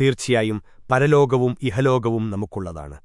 തീർച്ചയായും പരലോകവും ഇഹലോകവും നമുക്കുള്ളതാണ്